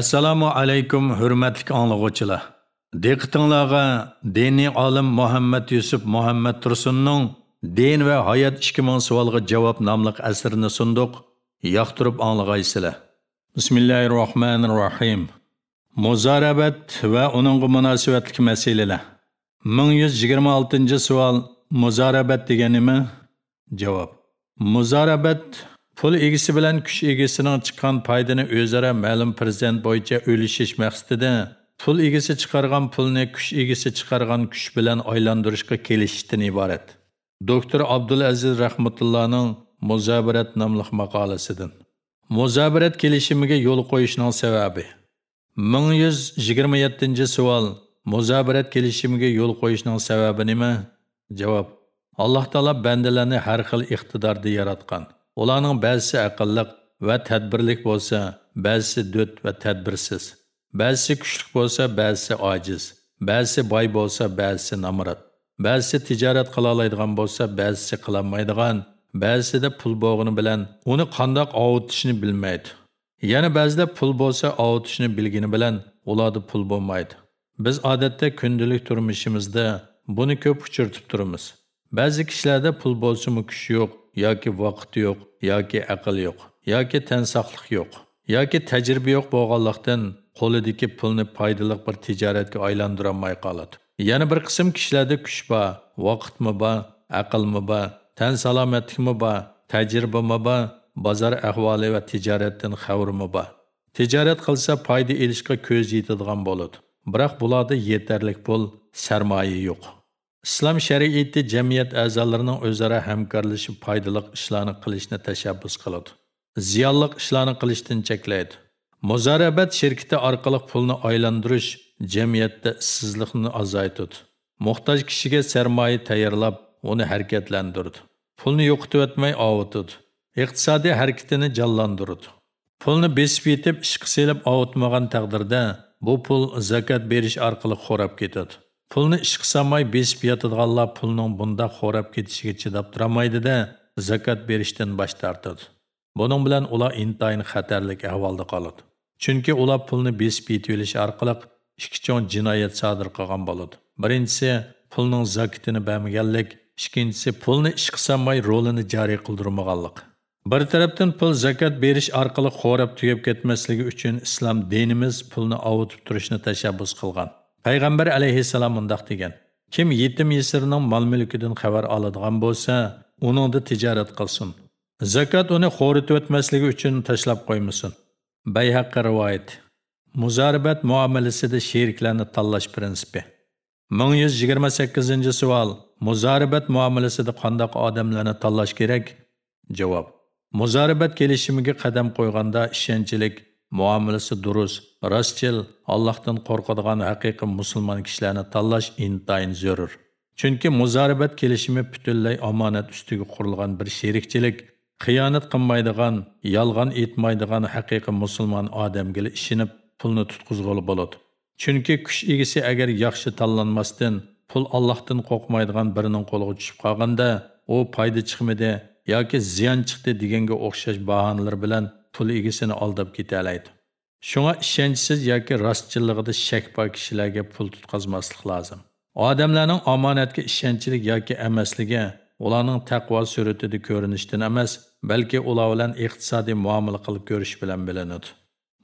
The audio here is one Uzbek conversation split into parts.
Assalomu alaykum hurmatli anglag'uvchilar. Diqqatingizga diniy olim Muhammad Yusuf Muhammad Tursunning Din va hayot 2000 savolga javob nomli asrini sunduq. Yoqtirib anglag'aysizlar. Bismillahirrohmanirrohim. Muzarabat va uning munosabatli masalalar. 1126-savol Muzarabat degani nima? Javob. Muzarabat pul egisi bilan kuch egisining chiqqan foydani o'zaro ma'lum prezent bo'yicha o'lishish maqsadida pul egisi chiqargan pulni kuch egisi chiqargan kuch bilan aylantirishga kelishishdan iborat. Doktor abdulaziz rahmatullohning muzabirat nomli maqolasidan. Muzabirat kelishimiga yo'l qo'yishning sababi. 1127 savol muzabirat kelishimiga yo'l qo'yishning sababi nima? Javob. Alloh taolo bandalarni har xil iqtidorda yaratgan. Ularning ba'zisi aqlliq va tadbirlik bo'lsa, ba'zisi do't va tadbirsiz. Ba'zisi kuchli bo'lsa, ba'zisi ojiz. Ba'zisi boy bo'lsa, ba'zisi namrat. Ba'zisi tijorat qila oladigan bo'lsa, ba'zisi qila olmaydigan. Ba'zisida pul bo'g'ini bilan uni qandoq ovutishni bilmaydi. Yana ba'zida pul bo'lsa, ovutishni bilgini bilan ularda pul bo'lmaydi. Biz odatda kundalik turmushimizda buni ko'p uchirtib turamiz. Ba'zi kishilarda pul bo'lsa-mu kuch yo'q, yoki vaqt yo'q, yoki aql yo'q, yoki tansoqlik yo'q, yoki tajriba yo'q bo'lganlikdan qo'lidagi pulni foydali bir tijoratga aylantirolmay qoladi. Yana bir qism kishilarda kuch bor, vaqtmi bor, aqlmi bor, tan salomatlikmi bor, tajribami bor, bozor ahvoli va tijoratdan xavrimi bor. Tijorat qilsa foyda ilishga ko'z yetadigan bo'ladi. Biroq bularda yetarlik pul, sarmoya yo'q. Islom shariati jamiyat a'zolarining o'zaro hamkorlashib foydali ishlarni qilishni tashabbus qiladi. Ziyonli ishlarni qilishdan cheklaydi muzarabat shirkiti orqali pulni aylantirish jamiyatda ishsizlikni azaytadi. Muhtoj kishiga sarmoya tayyorlab uni harakatlantirdi pulni yo'qotib o'tmay ovutadi. Iqtisodiy harakatini jonlantiradi. Pulni besib yetib ishqa selib ovutmagan taqdirda bu pul zakat berish orqali xo'rab ketadi. Pulni ish samay besib yotadiganlar pulning bunda xo'rab ketishiga chidab turolmaydida zakot berishdan bosh tortadi. Buning bilan ular intayin xatarlik ahvolda qoladi. Chunki ular pulni besib yetilish orqali ikki chon jinoyat sodir qilgan bo'ladi. Birinchisi pulning zakotini bermaganlik, ikkinchisi pulni ish samay rolini joriy qildirmaganlik. Bir tarafdan pul zakot berish orqali xo'rab tugab ketmasligi uchun islom dinimiz pulni ovutib turishni tashabbus qilgan. Payg'ambar alayhissalom mundoq degan. Kim yetim yesirning mol mulkidan xabar oladigan bo'lsa uningda tijorat qilsin. Zakot uni xo'ritib o'tmasligi uchun tashlab qo'ymasin. Bayhaqqa rivoyat. Muzaribat muomalasida sheriklarni tanlash prinsipi. 1128 savol. Muzaribat muomalasida qandoq odamlarni tanlash kerak? Javob. Muzaribat kelishimiga qadam qo'yganda ishonchlik muomalasi durust rostchil allohdan qo'rqadigan haqiqiy musulmon kishilarni tanlash intayin zarur chunki muzaribat kelishimi butunlay omonat ustiga qurilgan bir sherikchilik xiyonat qilmaydigan yolg'on aytmaydigan haqiqiy musulmon odamga ishinib pulni tutqizg'ili bo'ladi. Chunki kuch egisi agar yaxshi tanlanmasdan pul allohdan qo'rqmaydigan birining qo'liga tushib qolganda u foyda chiqmadi yoki ziyon chiqdi deganga o'xshash bahonalar bilan pul egisini aldab ketalaydi. Shunga ishonchsiz yoki rostchiligida shak bor kishilarga pul tutqazmaslik lozim. Odamlarning omonatga ishonchlik yoki emasligi ularning taqvo suratida ko'rinishdan emas, balki ular bilan iqtisodiy muomala qilib ko'rish bilan bilinadi.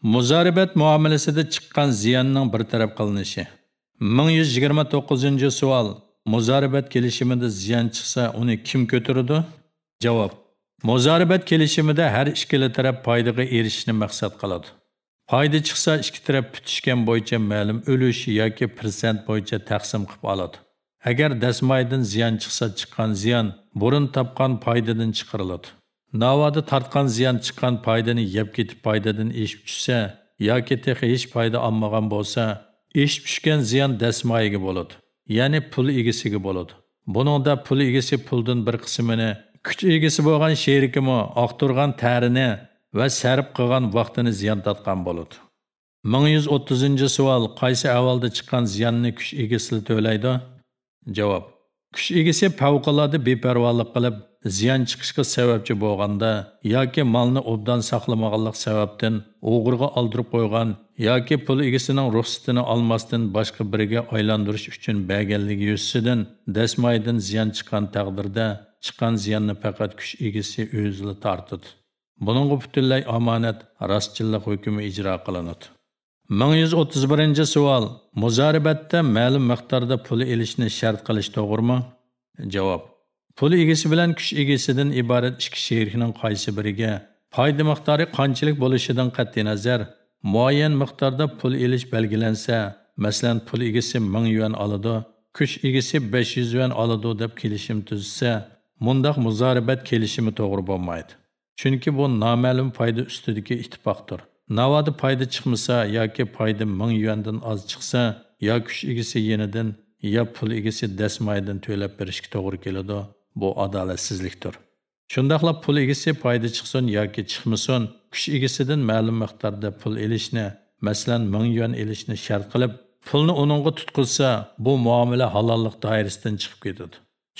muzoribat muomalasida chiqqan ziyonning bir taraf qilinishi. 1129 savol. muzoribat kelishimida ziyon chiqsa, uni kim ko'taradi? Javob: Muzaribat kelishimida har ikkala taraf foydaga erishishni maqsad qiladi. Foyda chiqsa, ikki taraf bitishgan bo'yicha ma'lum ulush yoki persent bo'yicha taqsim qilib oladi. Agar dasmaydan ziyon chiqsa, chiqqan ziyon burun topgan foydadan chiqariladi. Navoda tortgan ziyon chiqqan foydani yeb ketib foydadan eshib tushsa yoki texi hech foyda olmagan bo'lsa, eshib tushgan ziyon dasmayiga bo'ladi. Ya'ni pul egasiga bo'ladi. Buningda pul egasi puldan bir qismini kuch egasi bo'lgan sherikimi oqtirgan tarini va sarf qilgan vaqtini ziyon tortgan bo'ladi. Ming yuz o'ttizinchi savol qaysi avvalda chiqqan ziyonni kuch egasi to'laydi? Javob kuch egasi favqulodda beparvolik qilib ziyon chiqishga sababchi bo'lganda yoki molni obdan saqlamaganlik sababdan o'g'irga oldirib qo'ygan yoki pul egasining ruxsatini olmasdan boshqa biriga aylantirish uchun berganligi yuzasidan dasmaydan ziyon chiqqan taqdirda chiqqan ziyonni faqat kuch egasi o'zini tortadi. Buningga butunlay omonat rostchillik hukmi ijro qilinadi. 1131 savol. Muzoribatda ma'lum miqdorda pul elishni shart qilish to'g'rimi? Javob. Pul egasi bilan kuch egasidan iborat ikki sherikning qaysi biriga foyda miqdori qanchalik bo'lishidan qat'iy nazar. Muayyan miqdorda pul elish belgilansa masalan pul egasi 1000 yuan oladi kuch egasi 500 yuan oladi deb kelishim tuzsa мұндақ мұзарibət келішімі тоғры болмайды. Чүнки бұл намәлім пайда үстідікі итпақтыр. Navadı payda çıxmasa, ya ki payda 1000 yuandan az çıxsa, ya küş igisi yenidən, ya pul igisi dəsmaydan töləb berişki doğru kelidu, bu adaletsizlikdir. Şundaqla pul igisi payda çıxsın, ya ki çıxmasın, küş igisidən məlum miqdarda pul elişini, məsələn 1000 yuan elişini şərt qılıb, pulni onunğa tutqulsa, bu muamele halallık dairesindən çıxıb gedir.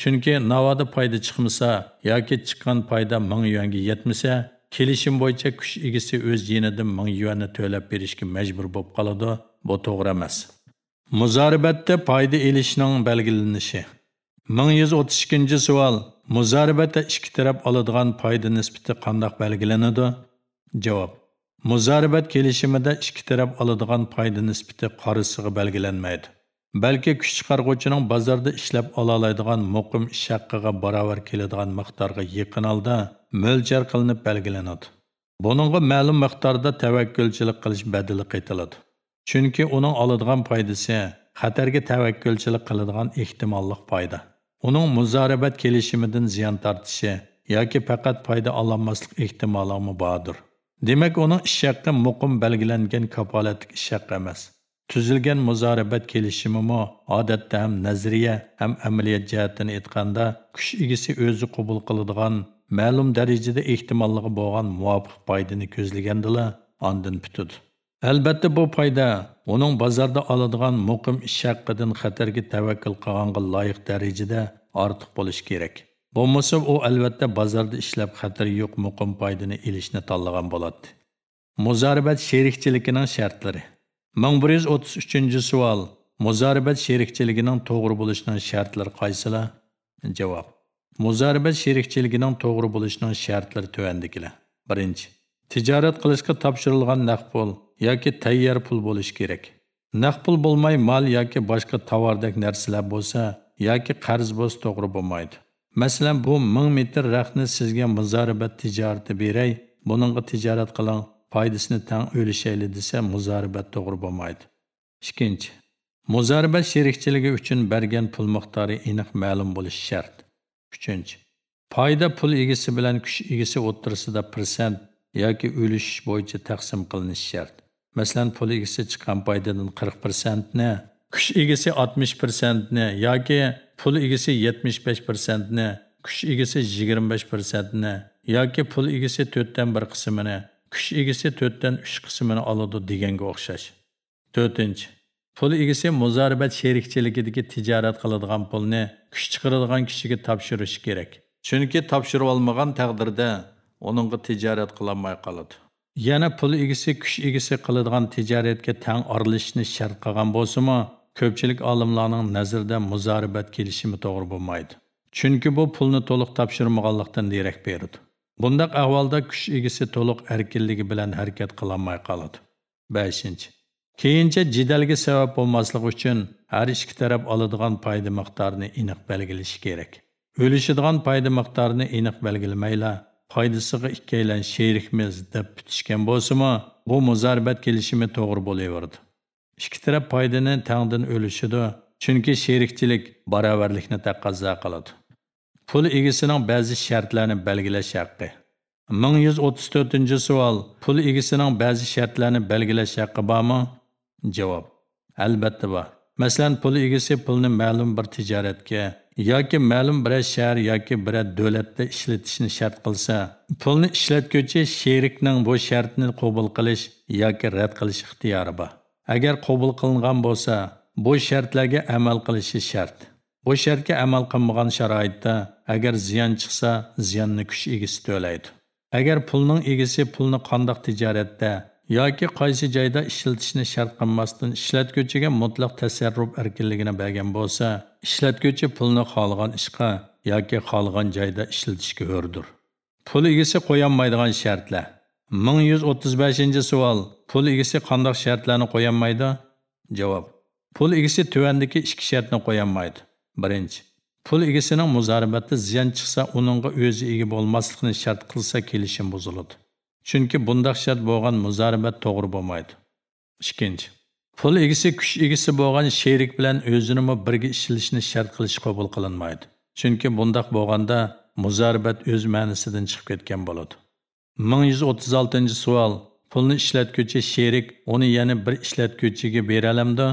Chunki navoda foyda chiqmasa yoki chiqqan foyda 1000 yuanga yetmasa kelishim bo'yicha kuch egasi o'z yenidan 1000 yuanni to'lab berishga majbur bo'lib qoladi. Bu to'g'ri emas. Muzoribatda foyda elishning belgilanishi. 1132 savol. Muzoribatda ikki taraf oladigan foyda nisbati qandoq belgilanadi? Javob. Muzoribat kelishimida ikki taraf oladigan foyda nisbati qorisiga belgilanmaydi. Balki kuch chiqarg'uvchining bozorda ishlab ola oladigan muqim ish haqqiga barobar keladigan miqdorga yaqin holda mo'ljar qilinib belgilanadi. Buningga ma'lum miqdorda tavakkulchilik qilish badili qaytiladi. Chunki uning oladigan foydasi xatarga tavakkulchilik qiladigan ehtimolliq foyda. Uning muzorabat kelishimidan ziyon tortishi yoki faqat foyda ololmaslik ehtimoli bordir demak uning ish haqqi muqim belgilangan kafolatlik ish haqqi emas. Tuzilgan muzoribat kelishimimi odatda ham nazariya ham amaliyat jihatini aytganda kuch egasi o'zi qabul qiladigan ma'lum darajada ehtimolligi bo'lgan muvofiq foydani ko'zlagandila ondan putudi albatta bu foyda uning bozorda oladigan muqim ish haqqidan xatarga tavakkul qilganga loyiq darajada ortiq bo'lishi kerak. Bo'lmasa u albatta bozorda ishlab xatari yo'q muqim foydani ilishni tanlagan bo'ladi. Muzoribat sherikchiligining shartlari. 1133 savol muzoribat sherikchiligining to'g'ri bo'lishining shartlari qaysilar javob. Muzoribat sherikchiligining to'g'ri bo'lishining shartlari tuvandikilar birinchi. Tijorat qilishga topshirilgan naqd pul yoki tayyor pul bo'lishi kerak. Naqd pul bo'lmay mol yoki boshqa tovardek narsalar bo'lsa yoki qarz bo'lsa to'g'ri bo'lmaydi. Masalan bu 1000 metr raqni sizga muzoribat tijorati beray buningga tijorat qiling. Foydasini tang o'lishayli desa muzaribat to'g'ri bo'lmaydi. Ikkinchi muzaribat sherikchiligi uchun bergan pul miqdori aniq ma'lum bo'lishi shart. Uchinchi foyda pul egasi bilan kuch egasi o'ttirisida persent yoki o'lish bo'yicha taqsim qilinishi shart. Masalan pul egasi chiqqan foydadan 40 pirsentni kuch egasi 60 pirsentni yoki pul egasi 75 pirsentni kuch egasi 25 pirsentni yoki pul egasi 4 dan 1 qismini kuch egasi 4 dan 3 qismini oladi deganga o'xshash. 4 pul egasi muzoribat sherikchiligidagi tijorat qiladigan pulni kuch chiqaradigan kishiga topshirish kerak. Chunki topshirib olmagan taqdirda uningga tijorat qilolmay qoladi. Yana pul egasi kuch egasi qiladigan tijoratga tang aralashishni shart qilgan bo'lsa-mu, ko'pchilik olimlarning nazarida muzoribat kelishimi to'g'ri bo'lmaydi. Chunki bu pulni to'liq topshirmaganlikdan derak beradi. Bundaq ahvolda kuch egisi to'liq erkinligi bilan harakat qilolmay qoladi 5 keyincha jidalga sabab bo'lmasligi uchun har ikki taraf oladigan foyda miqdorini aniq belgilash kerak o'lishadigan foyda miqdorini aniq belgilamayla foydasiga ikkalan sherikmiz deb bitishgan bo'lsa-mu, bu muzarbat kelishimi to'g'ri bo'laverdi. Ikki taraf foydani tangdan o'lishidi, chunki sherikchilik barobarlikni taqozo qiladi. Pul egisining ba'zi shartlarini belgilash haqqi. 1134-savol. Pul egisining ba'zi shartlarini belgilash haqqi bormi? Javob: Albatta bor. Masalan, pul egasi pulni ma'lum bir tijoratga yoki ma'lum bir shahar yoki bir davlatda ishlatishni shart qilsa, pulni ishlatguvchi sherikning bu shartni qabul qilish yoki rad qilish ixtiyori bor. Agar qabul qilingan bo'lsa, bu shartlarga amal qilishi shart. Bu shartga amal qilmagan sharoitda agar ziyon chiqsa, ziyonni kuch egisi to'laydi. Agar pulning egisi pulni qandoq tijoratda yoki qaysi joyda ishlatishni shart qilmasdan ishlatguvchiga mutlaq tasarruf erkinligini bergan bo'lsa, ishlatguvchi pulni xohlagan ishqa yoki xohlagan joyda ishlatishga hurdir. Pul egasi qo'yolmaydigan shartlar. 1135-savol. Pul egisi qanday shartlarni qo'yolmaydi? Javob. Pul egisi tuvandagi ikki shartni qo'yolmaydi. Birinchi. Pul egasining muzarabatda ziyon chiqsa, uningga o'zi ega bo'lmaslikni shart qilsa, kelishim buziladi. Chunki bundak shart bo'lgan muzarabat to'g'ri bo'lmaydi. Ikkinchi. Pul egasi kuch egasi bo'lgan sherik bilan o'zini birga ishlashni shart qilish qabul qilinmaydi. Chunki bundak bo'lganda muzarabat o'z ma'nisidan chiqib ketgan bo'ladi. 1136-savol. Pulni ishlatguvchi sherik uni yana bir ishlatguvchiga beralamdi?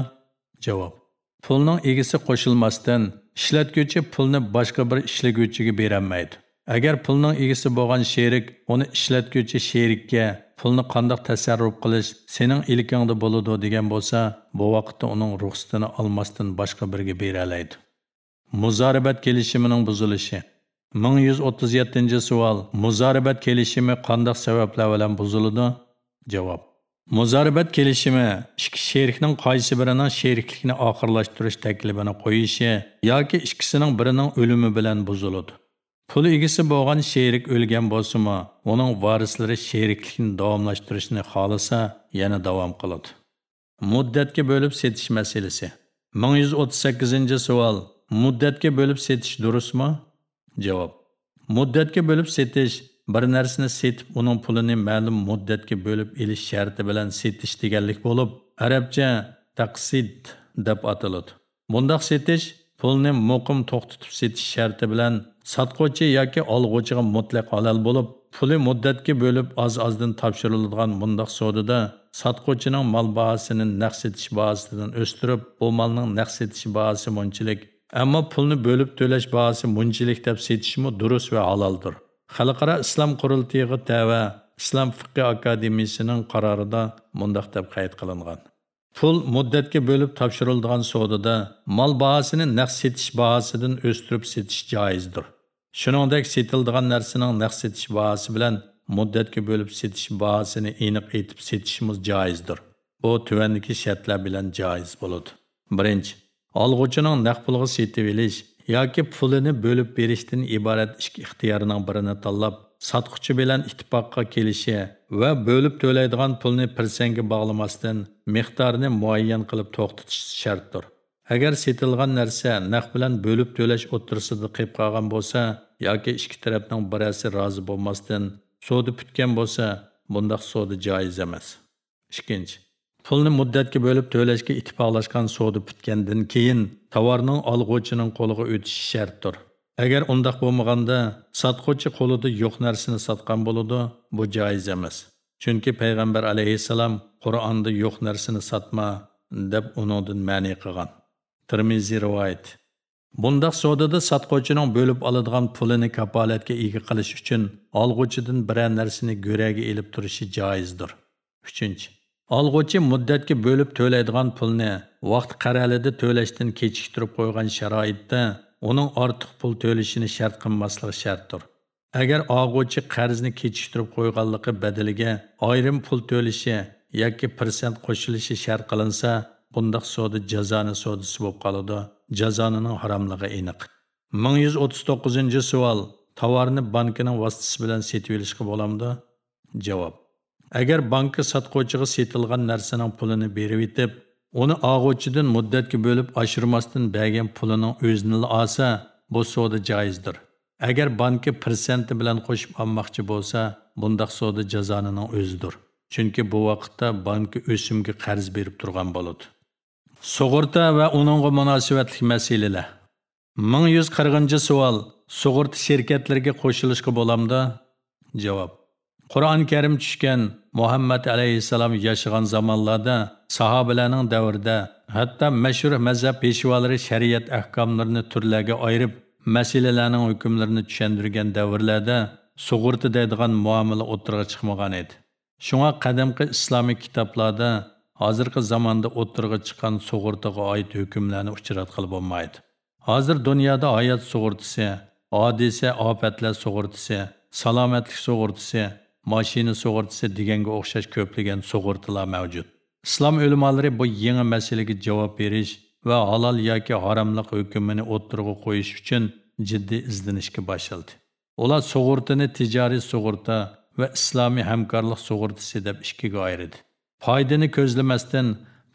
Javob. Pulning egasi qo'shilmasdan ishlatguvchi pulni boshqa bir ishlaguvchiga berolmaydi. Agar pulning egasi bo'lgan sherik uni ishlatguvchi sherikka pulni qandoq tasarruf qilish sening ilkingda bo'ladi degan bo'lsa, bu vaqtda uning ruxsatini olmasdan boshqa birga bera oladi. Muzarabat kelishimining buzilishi 1137-savol. Muzoribat kelishimi qandoq sabablar bilan buziladi? Javob. Muzarabat kelishimi ikki sherikning qaysi birining sheriklikni oxirlashtirish taklifini qo'yishi yoki ikkisining birining o'limi bilan buziladi. Pul egasi bo'lgan sherik o'lgan bo'lsa-mu, uning varislari sheriklikni davomlashtirishni xohlasa, yana davom qiladi. Muddatga bo'lib setish masalasi. 1138-savol. Muddatga bo'lib setish durustmi? Javob. Muddatga bo'lib setish bir narsani setib, uning pulini ma'lum muddatga bo'lib elish sharti bilan setish deganlik bo'lib, arabcha taqsid deb ataladi. Bundaq setish pulni muqim to'xtatib setish sharti bilan sotquvchi yoki olg'uvchiga mutlaq halol bo'lib, puli muddatga bo'lib oz-ozdan topshiriladigan bundaq sodada sotquvchining mol bahosini naqd setish bahosidan o'stirib, bu molning naqd setish bahosi munchilik, ammo pulni bo'lib to'lash bahosi munchilik deb setishmi durust va haloldir. Xalqaro islom qurultiyiga tava Islom fiqh akademiyasining qarorida mundaq deb qayd qilingan. Pul muddatga bo'lib topshiriladigan savdoda mol bahosini naqd setish bahosidan o'stirib setish joizdir. Shuningdek, setildigan narsaning naqd setish bahosi bilan muddatga bo'lib setish bahosini aniq aytib setishimiz joizdir. Bu tuvandagi shartlar bilan joiz bo'ladi. Birinchi, olg'uchining naqd pulga setib olish yoki pulini bo'lib berishdan iborat ikki ixtiyorining birini tanlab, sotquchi bilan ittifoqqa kelishi va bo'lib to'laydigan pulni pirsangga bog'lamasdan miqdorini muayyan qilib to'xtatish shartdir. Agar setilgan narsa naqd bilan bo'lib to'lash o'tirisida qilib qolgan bo'lsa yoki ikki tarafning birasi rozi bo'lmasdan sodi putgan bo'lsa, bundaq sodi joiz emas. Ikkinchi, pulni muddatga bo'lib to'lashga ittifoqlashgan savdo bitgandan keyin tovarning olg'uvchining qo'liga o'tishi shartdir. Agar undoq bo'lmaganda, sotquvchi qo'lida yo'q narsani sotgan bo'ladi, bu joiz emas. Chunki payg'ambar alayhissalom Qur'onda yo'q narsani sotma deb uningdan ma'ni qilgan. Tirmiziy rivoyat. Bundaq sodada sotquvchining bo'lib oladigan pulini kapolatga ega qilish uchun olg'uchidan biror narsani go'ragi elib turishi joizdir. 3. Olg'uchi muddatga bo'lib to'laydigan pulni vaqt qaralida to'lashdan kechiktirib qo'ygan sharoitda uning ortiq pul to'lashini шарт qilmasligi shartdir. Agar olg'uchi qarzni kechiktirib qo'yganligi badaliga айрым пул to'lishi yoki процент qo'shilishi шарт qilinsa, bundaq soda jazoni sodisi bo'lib qoladi. Jazonining haromligi aniq. 1139-savol. Tovarni bankining vositasi bilan setib olishga bo'lamdi? Javob. Agar banka sotquvchiga setilgan narsaning pulini berib etib, uni og'uvchidan muddatga bo'lib oshirmasdan bergan pulining o'zini olsa, bu savdo joizdir. Agar banka persenti bilan qo'shib olmoqchi bo'lsa, bundaq savdo jazonining o'zidir. Chunki bu vaqtda banka o'simga qarz berib turgan bo'ladi. Sug'urta va uningga munosabatli masalalar. 1140-savol. Sug'urta shirkatlariga qo'shilishga bo'lamda Javob. Qur'on Karim tushgan Muhammad alayhissalom yashagan zamonlarda sahobalarning davrida hatto mashhur mazhab peshvolari shariat ahkomlarini turlarga ayirib masalalarning hukmlarini tushundirgan davrlarda sug'urta deydigan muomala o'tirg'a chiqmagan edi. Shunga qadimgi islomiy kitoblarda hozirgi zamonda o'tirg'a chiqqan sug'urtaga oid hukmlarni uchrat qilib bo'lmaydi. hozir dunyoda hayot sug'urtisi hodisa ofatlar sug'urtisi salomatlik sug'urtisi mashina sug'urtisi deganga o'xshash ko'plagan sug'urtalar mavjud. Islom ulamolari bu yangi masalaga javob berish va halol yoki haromlik hukmini o'ttirg'a qo'yish uchun jiddiy izlanishga boshladi. Ular sug'urtani tijoriy sug'urta va islomiy hamkorlik sug'urtasi deb ikkiga ayirdi. Foydani ko'zlamasdan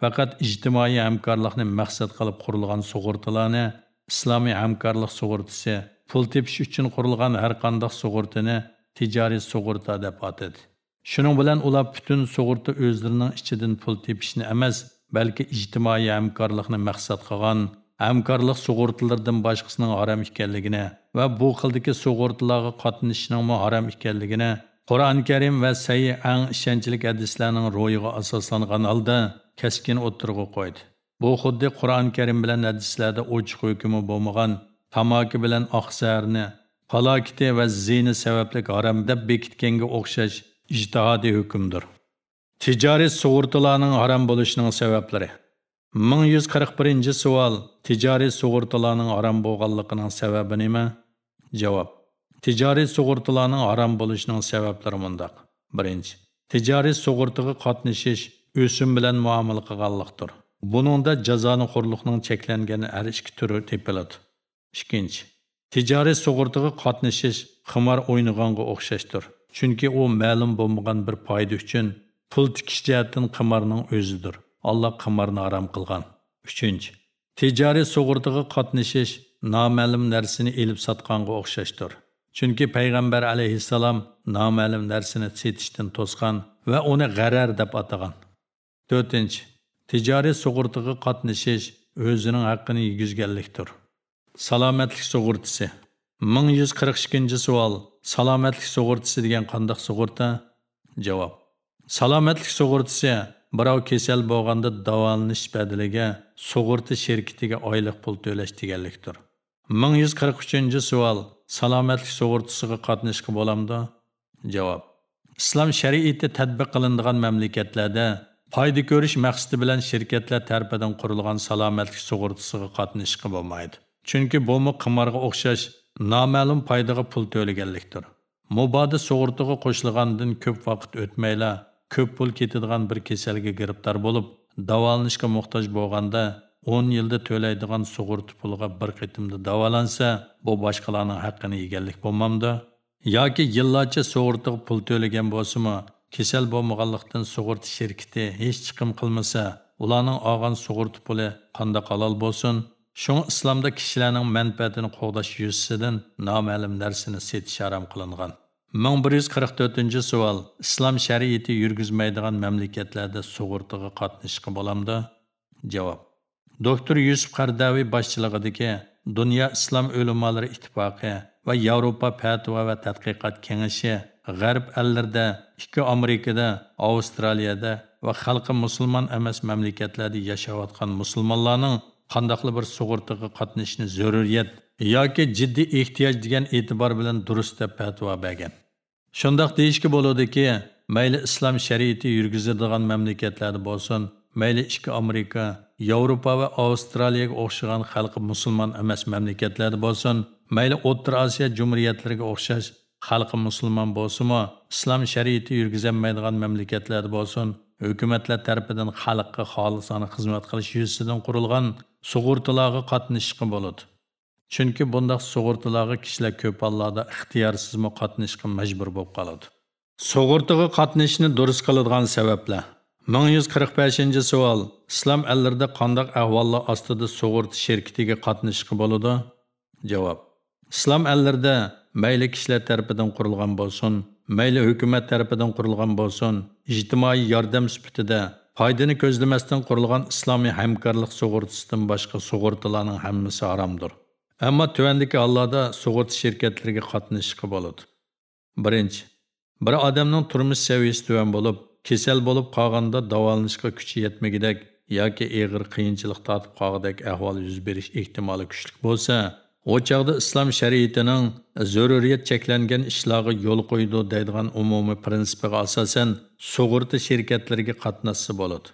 faqat ijtimoiy hamkorlikni maqsad qilib qurilgan sug'urtalarni islomiy hamkorlik sug'urtasi pul tepish uchun qurilgan har qanday sug'urtani tijoriy sug'urta deb atadi shuning bilan ular butun sug'urta o'zlarining ichidan pul tepishni emas balki ijtimoiy hamkorlikni maqsad qilgan hamkorlik sug'urtalaridan boshqasining harom ekanligini va bu xildagi sug'urtalarga qatnashishning harom ekanligini qur'oni karim va sayi ang ishonchlik hadislarning ro'yiga asoslangan holda keskin o'ttirg'a qo'ydi. Bu xuddi qur'oni karim bilan hadislarda ochiq hukmi bo'lmagan tamoki bilan oqsarni falokati va zini sababli harom deb bekitganga o'xshash ijtihodiy hukmdir. Tijoriy sug'urtalarning harom bo'lishining sabablari. 1141 savol tijoriy sug'urtalarning harom bo'lganligining sababi nima? Javob tijoriy sug'urtalarning harom bo'lishining sabablari mundoq. Birinchi tijoriy sug'urtaga qatnashish o'sim bilan muomala qilganlikdir buningda jazoni xo'rliqning cheklangani har ikki turi tepiladi. Ikkinchi tijoriy sug'urtaga qatnashish ximor o'ynaganga o'xshashdir chunki u ma'lum bo'lmagan bir foyda uchun pul tikish jihatdan qimorning o'zidir. Alloh qimorni harom qilgan. Uchinchi tijoriy sug'urtaga qatnashish noma'lum narsani ilib sotganga o'xshashdir. Chunki payg'ambar alayhissalom noma'lum narsani setishdan to'sgan va uni g'arar deb atagan. To'rtinchi tijoriy sug'urtaga qatnashish o'zining haqqini yegizganlikdir salomatlik sug'urtasi. Ming yuz qirq ikkinchi savol. Salomatlik sug'urtasi degan qandoq sug'urta? Javob. Salomatlik sug'urtasi birov kasal bo'lganda davolanish badiliga sug'urta shirkitiga oylik pul to'lash deganlikdir. Ming yuz qirq uchinchi savol. Salomatlik sug'urtasiga qatnashga bo'lamdi javob. Islom shariati tadbiq qilinadigan mamlakatlarda foyda ko'rish maqsadi bilan shirkatlar tarafidan qurilgan salomatlik sug'urtasiga qatnashishga bo'lmaydi. Chunki bumi qimorga o'xshash noma'lum foydaga pul to'laganlikdir. Muboda sug'urtaga qo'shilgandan ko'p vaqt o'tmayla ko'p pul ketadigan bir kasalga giribdor bo'lib davolanishga muhtoj bo'lganda 10 yilda to'laydigan sug'urta puliga bir qitimda davolansa bu boshqalarning haqqini yeganlik bo'lmamdi yoki yillarcha sug'urtaga pul to'lagan bo'lsimi kasal bo'lmaganlikdan sug'urta shirkiti hech chiqim qilmasa ularning olgan sug'urta puli qandoq halol bo'lsin? Шуңа исламда кишиләрнең мәнфәатен қоғдаш юзсидән намәлім нәрсәне сетиш харам кылынган. 1144 savol islom shariati yurgizmaydigan mamlakatlarda sug'urtaga qatnashishga bo'lamdi javob doktor yusuf qardaviy boshchiligidagi dunyo islom o'limolari ittifoqi va yevropa fatvo va tadqiqot kengashi g'arb allarda ikki amerikada avstraliyada va xalqi musulmon emas mamlakatlarda yashayotgan musulmonlarning qandaqli bir sug'urtaga qatnashishni zaruriyat yoki jiddiy ehtiyoj degan e'tibor bilan durust deb fatvo bergan. Shundoq deyishga bo'ladiki mayli islom shariati yurgizadigan mamlakatlarda bo'lsin mayli ikki amerika yevropa va avstraliyaga o'xshagan xalqi musulmon emas mamlakatlarda bo'lsin mayli o'rta osiyo jumriyatlariga o'xshash xalqi musulmon bo'lsinmi islom shariati yurgizolmaydigan mamlakatlarda bo'lsin hukumatlar tarafidan xalqqa xolisona xizmat qilish yuzasidan qurilgan sug'urtalarga qatnashishga bo'ladi. Chunki bundoq sug'urtalarga kishilar ko'p hollarda ixtiyorsizmi qatnashishga majbur bo'lib qoladi. Sug'urtaga qatnashishni durust qiladigan sabablar. Ming yuz qirq beshinchi savol. Islom allarida qandoq ahvollar ostida sug'urta shirkitiga qatnashishga bo'ladi? Javob. Islom allarida mayli kishilar tarafidan qurilgan bo'lsin mayli hukumat tarafidan qurilgan bo'lsin ijtimoiy yordam sifatida foydani ko'zlamasdan qurilgan islomiy hamkorlik sug'urtasidan boshqa sug'urtalarning hammasi haromdir ammo tuvandagi hollarda sug'urta shirkatlariga qatnashishga bo'ladi. Birinchi bir odamning turmush saviyasi tuvan bo'lib kasal bo'lib qolganda davolanishga kuchi yetmagidek yoki ig'ir qiyinchilik tortib qolgandek ahvol yuz berish ehtimoli kuchli bo'lsa u chog'da islom shariatining zaruriyat cheklangan ishlarga yo'l qoydu deydigan umumiy prinsipiga asosan sug'urta shirkatlariga qatnashsa bo'ladi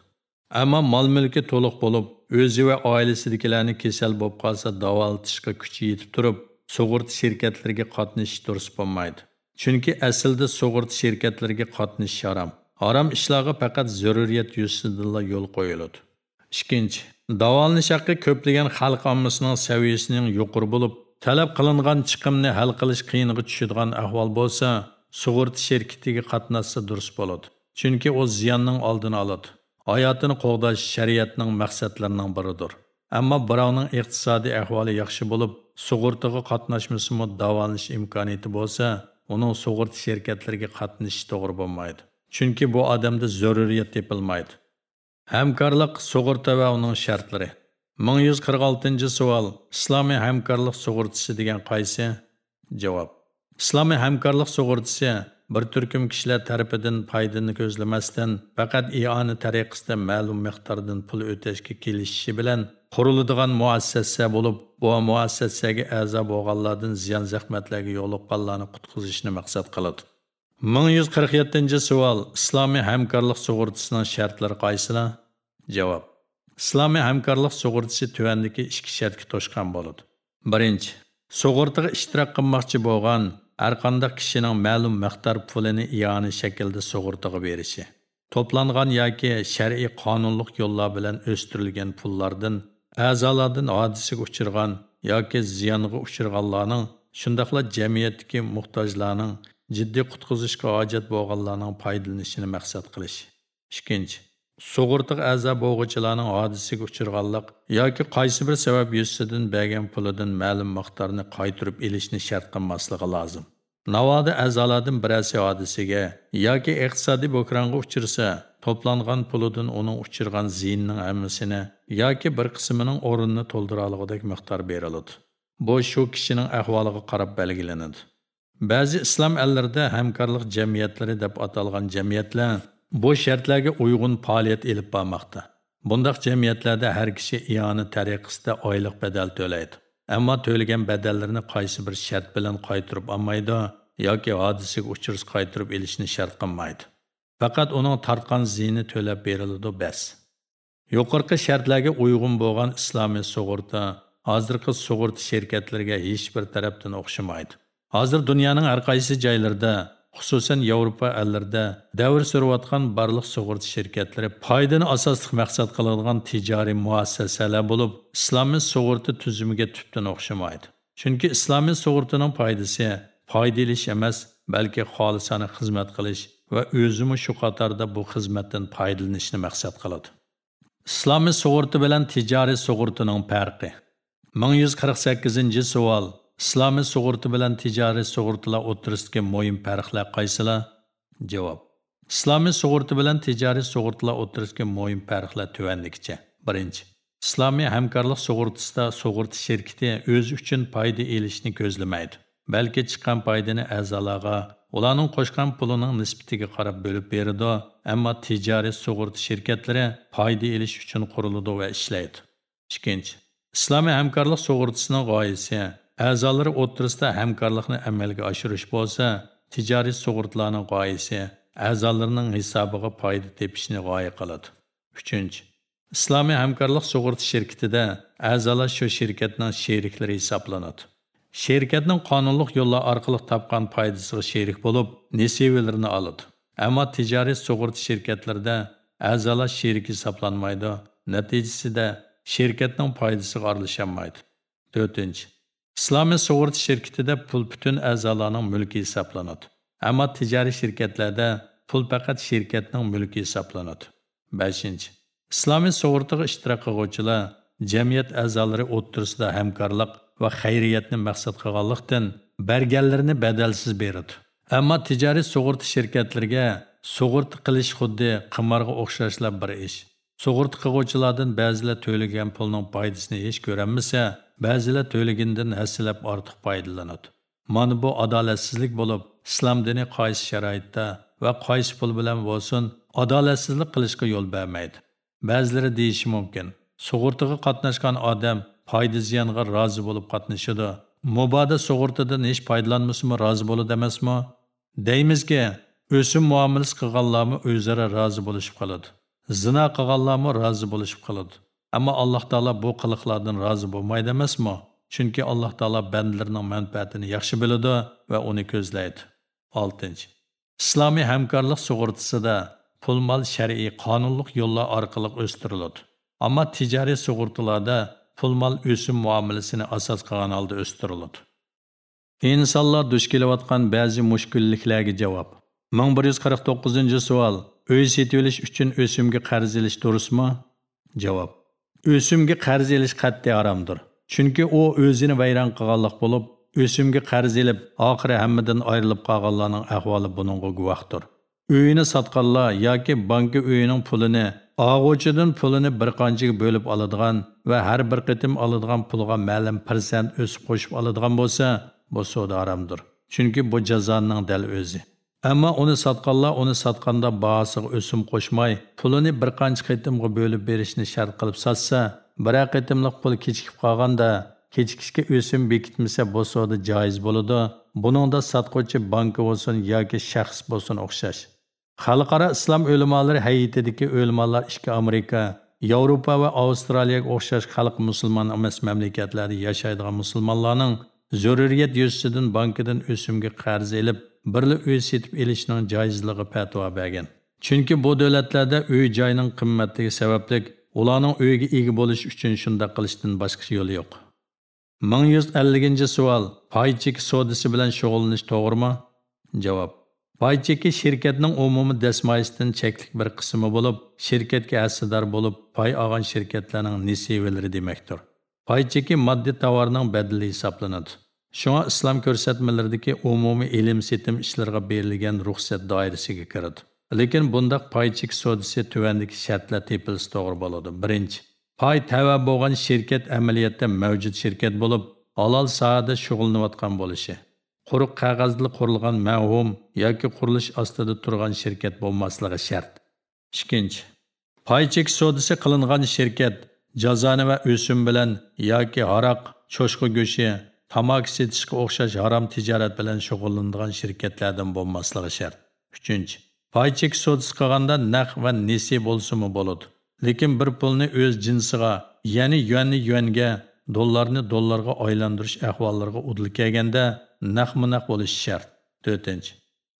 Ammo mol-mulki to'liq bo'lib, o'zi va oilasidagilarni kasal bo'lib qolsa, davolatishga kuchi yetib turib, sug'urta shirkatlariga qatnashish durust bo'lmaydi. Chunki aslida sug'urta shirkatlariga qatnashish harom. Harom ishlarga faqat zaruriyat yuzasidan yo'l qo'yiladi. Ikkinchi, davolanish haqqi ko'plagan xalq ommasining saviyasining yuqori bo'lib, talab qilingan chiqimni hal qilish qiyinga tushadigan ahvol bo'lsa, sug'urta shirkatiga qatnashsa durust bo'ladi. Chunki u ziyonning oldini oladi. Hayotini qo'g'dash shariatning maqsadlarining biridir. Ammo birovning iqtisodiy ahvoli yaxshi bo'lib, sug'urtaga qatnashmasa davolanish imkoniyati bo'lsa, uning sug'urta shirkatlariga qatnashishi to'g'ri bo'lmaydi. Chunki bu odamda zaruriyat tepilmaydi. Hamkorlik sug'urta va uning shartlari 1146 savol. Islomiy hamkorlik sug'urtasi degan qaysi? Javob. Islomiy hamkorlik sug'urtasi bir turkum kishilar tarafidan foydani ko'zlamasdan faqat iona tariqasida ma'lum miqdordan pul o'tashga kelishishi bilan quriladigan muassasa bo'lib, bu muassasaga a'zo bo'lganlardan ziyon zahmatlarga yo'liqqanlarni qutqizishni maqsad qiladi. 1147 savol. Islomiy hamkorlik sug'urtasining shartlari qaysilar? Javob. islomiy hamkorlik sug'urtasi tuvandagi ikki shartga to'shqan bo'ladi birinchi sug'urtaga ishtirok qilmoqchi bo'lgan har qanday kishining ma'lum miqdor pulini iyoni shaklda sug'urtaga berishi to'plangan yoki shar'iy qonunliq yo'llar bilan o'stirilgan pullardan a'zolardan hodisaga uchirgan yoki ziyonga uchirganlarning shundoqla jamiyatdagi muhtojlarning jiddiy qutqizishga hojat bo'lganlarning foydalanishini maqsad qilish. Ikkinchi sug'urtiq a'zo bo'g'uvchilarning hodisaga uchirganlik yoki qaysi bir sabab yuzasidan bergan pulidan ma'lum miqdorni qaytirib ilishni shart qilmasligi lozim. Navoda a'zolardan birasi hodisaga yoki iqtisodiy bo'kronga uchirsa to'plangan pulidan uning uchirgan ziyinning hammasini yoki bir qismining o'rnini to'ldiralig'idek miqdor beriladi. Bu shu kishining ahvoliga qarab belgilanadi. Ba'zi islom allarida hamkorlik jamiyatlari deb atalgan jamiyatlar bu shartlarga uyg'un faoliyat elib bormoqda. Bundaq jamiyatlarda har kishi iyanı tariqəsində aylıq badal to'laydi. Ammo to'lagan bədəllərini qaysi bir shart bilan qaytarıb olmaydi yoki hodisaga uchirish qaytarıb ilishni shart qılmaydı. faqat uning tartqan ziyni to'lab beriladi bas. Yuqorqi shartlarga uyg'un bo'lgan islomiy sug'urta hozirgi sug'urta shirkatlariga hech bir tarafdan o'xshamaydi. Hozir dunyoning har qaysi joylarida xususan Yevropa ellərində davr sürüyotgan barlıq sug'urta shirkatlari foydani asosli maqsad qiladigan tijoriy muassasalar bo'lib, islomiy sug'urta tuzumiga tubdan o'xshamaydi. Chunki islomiy sug'urtaning foydasi foydalish emas, balki xolisona xizmat qilish va o'zimi shu qatorda bu xizmatdan foydalanishni maqsad qiladi. Islomiy sug'urta bilan tijoriy sug'urtaning farqi 1148-savol islomiy sug'urta bilan tijoriy sug'urtalar o'tirisidagi muhim farqlar qaysilar javob. Islomiy sug'urta bilan tijoriy sug'urtalar o'tirisidagi muhim farqlar tuvanligicha birinchi islomiy hamkorlik sug'urtasida sug'urta shirkati o'z uchun foyda elishni ko'zlamaydi. Balki chiqqan foydani a'zolarga ularning qo'shgan pulining nisbatiga qarab bo'lib beradi ammo tijoriy sug'urta shirkatlari foyda elish uchun quriladi va ishlaydi. Ikkinchi islomiy hamkorlik sug'urtasining g'oyasi Əzaları oturusda həmkarlıqını əməlgə aşırış bolsa, ticari soğurtlarının qayısı, əzalarının hesabıqa payda tepişini qayı qaladı. 3. İslami Həmkarlıq Soğurt şirkəti də əzalar şu şirkətinin şerikləri hesablanır. Şirkətin qanunluq yolla arqılıq tapqan paydasına şerik olub, nisivələrini alır. Amma ticari soğurt şirkətlərdə əzalar şerik hesablanmaydı. Nəticəsində şirkətin paydasına aralışamaydı. 4. Islomiy sug'urta shirkatida pul butun a'zolarning mulki hisoblanadi. Ammo tijoriy shirkatlarda pul faqat shirkatning mulki hisoblanadi. Beshinchi islomiy sug'urtaga ishtirok qiluvchilar jamiyat a'zolari o'ttirisida hamkorlik va xayriyatni maqsad qilganlikdan berganlarini badalsiz beradi. Ammo tijoriy sug'urta shirkatlariga sug'urta qilish xuddi qimorga o'xshashlar bir ish. Sug'urta qiluvchilardan ba'zilar to'lagan pulning foydasini hech ko'ranmasa ba'zilar to'ligindan hassilab ortiq foydalanadi. Mana bu adolatsizlik bo'lib islom dini qaysi sharoitda va qaysi pul bilan bo'lsin adolatsizlik qilishga yo'l bermaydi. Ba'zilari deyishi mumkin sug'urtaga qatnashgan odam foyda ziyonga rozi bo'lib qatnashadi. Mubodo sug'urtadan hech foydalanmasmi rozi bo'ladi emasmi? Deymizki o'sim muomalasi qilganlarmi o'zaro rozi bo'lishib qoladi. Zina qilganlarmi rozi bo'lishib qoladi. Ammo Alloh Teala bu qiliqlardan rozi demez mi? Chunki Alloh Teala bandalarining manfaatini yaxshi biladi va uni ko'zlaydi. 6. Islomiy hamkorlik sug'urtasida pul mol shar'iy kanunluk yo'llar orqali o'stiriladi. Ammo tijoriy sug'urtalarda pul mol o'sim muomalasini asos qilgan holda o'stiriladi. Insonlar duch kelayotgan ba'zi mushkulliklarga javob. 1149 sual. Uy setilish uchun o'simga qarz olish durustmi? Javob. Өсімге қарз еліш қатты арамдыр. Чүнкі о өзіні вайран қағалық болып, өсімге қарз еліп, ақыры әммеден айрылып қағалланың әхвалы бұныңғы гуақтыр. Өйіні сатқалла, яки банки өйінің пулыны, ағучыдың пулыны бір қанчығы бөліп алыдыған вә әр бір қытым алыдыған пулға мәлім пірсән өсіп қошып алыдыған болса, бұл сода арамдыр. Чүнкі бұл жазанның дәл өзі. Ammo uni сатқанлар uni сатқанда bahosiga өсім қошмай, pulini bir qancha qitimga bo'lib berishni shart qilib sotsa, bir qitimliq pul kechikib qolganda kechikishga o'sim bekitmasa bu savdo joiz bo'ladi. Buningda sotquvchi banka bo'lsin yoki shaxs bo'lsin o'xshash. Xalqaro islom o'limalari hayitidagi o'limalar ikki Amerika, Yevropa va Avstraliyaga o'xshash xalq musulmon emas mamlakatlarda yashaydigan musulmonlarning zaruriyat yuzasidan bankidan o'simga qarz elib, birli uy setib elishning joizligi fatvo bergan. Chunki bu davlatlarda uy joyning qimmatligi sababli ularning uyiga ega bo'lish uchun shunday qilishdan boshqa yo'li yo'q. 1150-savol: Pay chek savdosi bilan shug'ullanish to'g'rimi? Javob: Pay cheki umumiy dasmoyisidan cheklik bir qismi bo'lib, shirkatga assidor bo'lib, pay olgan shirkatlarning nesivelari demakdir. Pay cheki moddiy tovarning badali hisoblanadi. Шуңа ислам көрсәтмәләрдәге умуми илм сетим эшләргә берилгән рөхсәт даирәсенә кирде. Ләкин бундак пай чек содысы төвәндәге шартлар тепилси тогры болады. Беренче, пай тәвә булган şirket әмәлиятта мәвҗүд şirket булып, halal саһәдә шөгыльләнеп аткан булышы. Quruq қағазлы құрылған мәғум яки құрылыш астыда тұрған şirket болмаслығы шарт. 2. Пай чек содысы қылынған şirket жазаны ва өсім білән яки арақ, чошқы көші tamok setishga o'xshash harom tijorat bilan shug'ullanadigan shirkatlardan bo'lmasligi shart. 3. pay chek sodisi qilganda naq va nesi bo'lsa-mu bo'ladi. Lekin bir pulni o'z jinsiga, ya'ni yuanni yuanga, dollarni dollarga aylantirish ahvollariga udil kelganda naq-munaq bo'lishi shart. 4.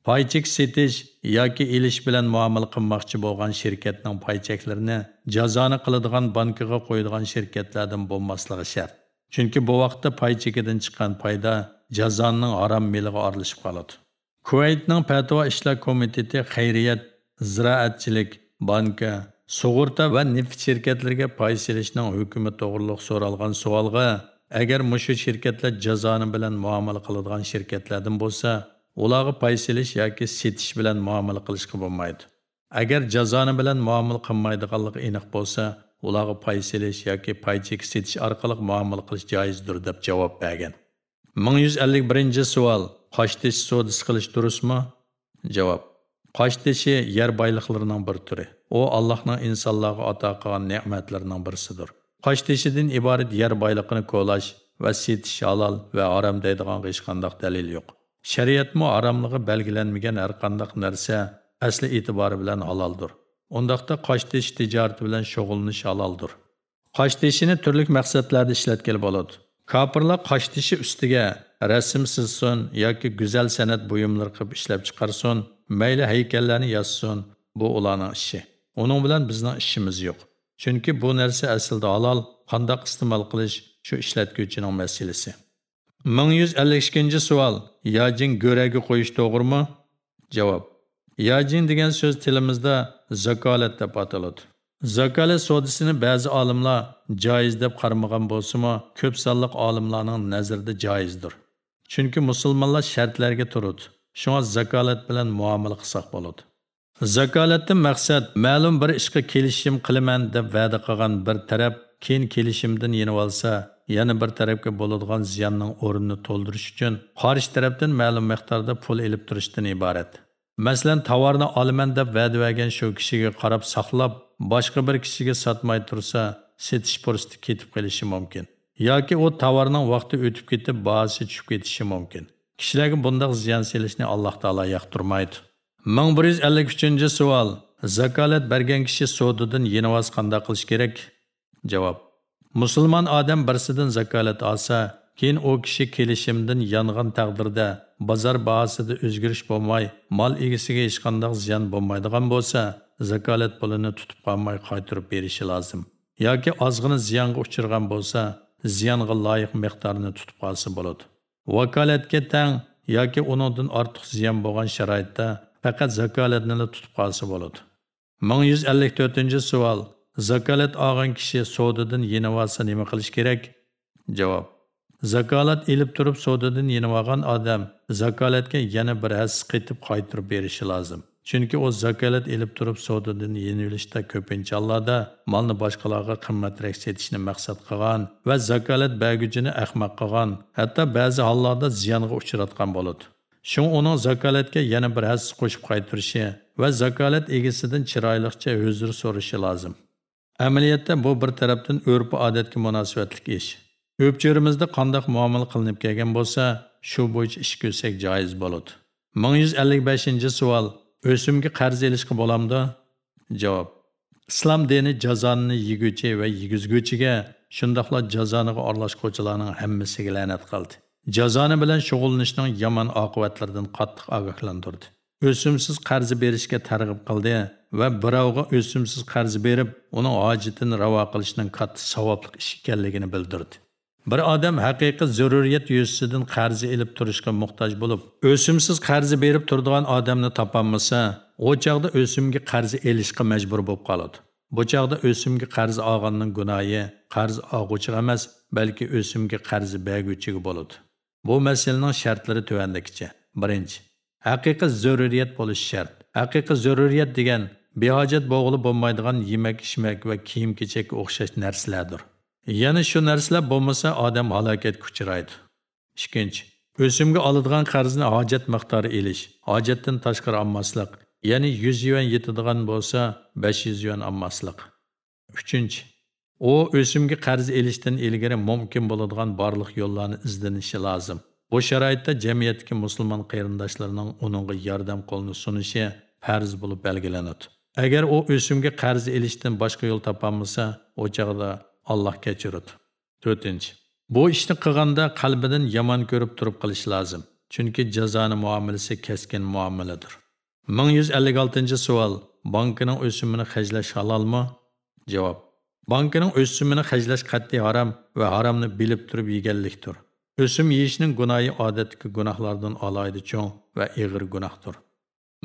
Paychek setish yoki elish bilan muomala qilmoqchi bo'lgan shirkatning paycheklarini jazoni qiladigan bankaga qo'yadigan shirkatlardan bo'lmasligi shart. Chunki bu vaqtda paychekidan chiqqan payda jazoning harom meliga aralashib qoladi. Kuvaytning Fatvo ishlar komiteti xayriyat, ziraatchilik banka, sug'urta va neft shirkatlariga pay selishning hukmi to'g'riliq so'ralgan savolga agar mushu shirkatlar jazoni bilan muomala qiladigan shirkatlardan bo'lsa ularga pay selish yoki setish bilan muomala qilishga bo'lmaydi agar jazoni bilan muomala qilmaydiganligi aniq bo'lsa ularga pay selish yoki pay chek setish orqali muomala qilish joizdir deb javob bergan. Ming yuz ellik birinchi savol. Qosh sodis sodisi qilish durustmi javob. Qoshtishi yer boyliqlarining bir turi. U allohning insonlarga ato qilgan ne'matlarining birisidir. Qoshtishidan iborat yer boyligini ko'lash va setish halol va harom deydigan hech qanday dalil yo'q. Shariatmi haromligi belgilanmagan har qanday narsa asli e'tibori bilan haloldir. Ondaqda qaşdeş ticarəti bilan şoğullanış halaldır. Qaşdeşini türlü məqsədlərdə işlətməli болады. Kafirlar qaşdeşi üstüge rəsm sızsın yoki gözəl sənət buyumları qıb işləb çıxarsın, məylə heykəllərini yazsın. Bu ularning işi. Onun bilan bizning işimiz yo'q. Chunki bu narsa aslida halol, qandoq iste'mol qilish shu ishlatguvchining masalasi. 1152-savol. Yajin go'ragi qo'yish to'g'rimi? Javob: Yajin degan so'z tilimizda zakolat deb ataladi. Zakalat sodisini ba'zi olimlar joiz deb qaramagan bo'lsa-mu, ko'p sonliq olimlarning nazarida joizdir. Chunki musulmonlar shartlarga turadi. Shunga zakolat bilan muomala qilsak bo'ladi. Zakalatdan maqsad ma'lum bir ishga kelishim qilaman deb va'da qilgan bir taraf keyin kelishimdan yenib olsa, yana bir tarafga bo'ladigan ziyonning o'rnini to'ldirish uchun qarshi tarafdan ma'lum miqdorda pul elib turishdan iborat. Masalan, tovarni olaman deb va'da bergan shu kishiga qarab saqlab, boshqa bir kishiga sotmay tursa, setish fursati ketib qolishi mumkin. yoki u tovarning vaqti o'tib ketib, bahosi tushib ketishi mumkin. Kishilarga bunday ziyon selishni Alloh taolo yoqtirmaydi. 1153 savol. Zakalat bergan kishi sodidan yenivaz qanday qilish kerak? Javob. Musulmon odam birsidan zakalat olsa, keyin u kishi kelishimdan yongan taqdirda bozor bahosida o'zgarish bo'lmay, mol egasiga hech qanday ziyon bo'lmaydigan bo'lsa, zakalat pulini tutib qolmay qaytarib berishi lozim. yoki ozg'ina ziyonga uchirgan bo'lsa, ziyonga loyiq miqdorini tutib qolsa bo'ladi. Vakolatga tang yoki uningdan ortiq ziyon bo'lgan sharoitda faqat zakolatni tutib qolsa bo'ladi. 1154-savol. Zakolat olgan kishi sodidan yenib nima qilish kerak? Javob. Zakalat elib turib sodadan yenib olgan odam zakalatga yana bir hassa qaytib qaytirib berishi lozim. Chunki o zakalat elib turib sodadan yenilishda ko'pincha Allohda molni boshqalarga qimmatroq setishni maqsad qilgan va zakalat bergujini ahmoq qilgan, hatto ba'zi hollarda ziyonga uchratgan bo'ladi. Шуң оның закалетке яны бір әсіз қошып қайтыршы вә закалет егесідің чырайлықча өзір сорышы лазым. Әмілиетті бұл бір тараптың өрпі адетке мұнасуәтлік еш. O'pchirimizda qandoq muomala qilinib kelgan bo'lsa, shu bo'yicha ish ko'rsak joiz bo'ladi. 1155-savol O'simga qarz elishga bo'lamdi? Javob. Islom dini jazoni yiguvchi va yigizguvchiga, shundoqla jazoniga aralashuvchilarning hammasiga la'nat qildi. Jazoni bilan shug'ullanishning yomon oqibatlaridan qattiq ogohlantirdi. O'simsiz qarz berishga targ'ib qildi va birovga o'simsiz qarz berib, uning hojatini ravo qilishning katta savobli ish ekanligini bildirdi. Bir odam haqiqiy zaruriyat yuzasidan qarzi ilib turishga muhtoj bo'lib, o'simsiz qarzi berib turadigan odamni topolmasa, u chog'da o'simga qarzi elishga majbur bo'lib qoladi. Bu chog'da o'simga qarz olganning gunohi qarz og'uchi emas, balki o'simga qarzi berguvchiga bo'ladi. Bu masalaning shartlari tuvandikicha. Birinchi, haqiqiy zaruriyat bo'lishi shart. Haqiqiy zaruriyat degan behojat bo'g'ilib bo'lmaydigan yemak-ichmak va kiyim-kechakka o'xshash narsalardir. Yana shu narsalar bo'lmasa odam halokatga uchraydi. Ikkinchi, o'simga oladigan qarzni hojat miqdori elish, hojatdan tashqari olmaslik, ya'ni 100 yuan yetadigan bo'lsa 500 yuan olmaslik. Uchinchi, u o'simga qarz elishdan ilgari mumkin bo'ladigan barliq yo'llarni izlanishi lozim. Bu sharoitda jamiyatdagi musulmon qarindoshlarining uningga yordam qo'lini sunishi farz bo'lib belgilanadi. Agar u o'simga qarz elishdan boshqa yo'l topolmasa, o chaqda Allah kechiradi. 4. Bu ishni qilganda qalbidan yomon ko'rib turib qilish lozim. Chunki jazoni muomalasi keskin muomaladir. 1156-savol. Bankining o'simini xajlash halolmi? Javob. Bankining o'simini xajlash qat'iy harom va haromni bilib turib yeganlikdir. O'sim yeyishning gunohi odatdagi gunohlardan alaydi cho'ng va ig'ir gunohdir.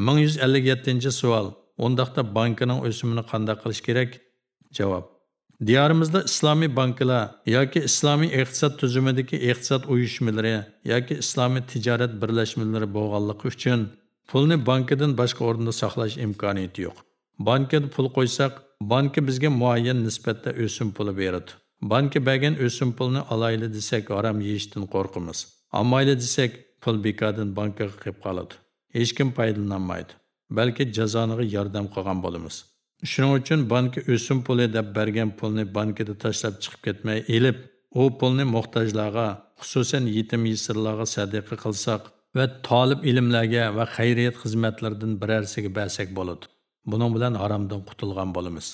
1157-savol. Undaqda bankining o'simini qanday qilish kerak? Javob. Diyorimizda islomiy banklar yoki islomiy iqtisod tuzumidagi iqtisod uyushmalari yoki islomiy tijorat birlashmalari bo'lganligi uchun pulni bankidan boshqa o'rinda saqlash imkoniyati yo'q. Bankada pul qo'ysak, banki bizga muayyan nisbatda o'sim puli beradi. Banki bergan o'sim pulni olayli desak, harom yeyishdan qo'rqamiz. Olmayli desak, pul bekordan bankaga qilib qoladi. Hech kim foydalanmaydi. Balki jazoniga yordam qilgan bo'lamiz. Shuning uchun bank o'sim puli deb bergan pulni bankida tashlab chiqib ketmay elib, u pulni muhtojlarga, xususan yetim yesirlarga sadaqa qilsak va tolib ilmlarga va xayriyat xizmatlaridan birarsiga bersak bo'ladi. Buning bilan haromdan qutulgan bo'lamiz.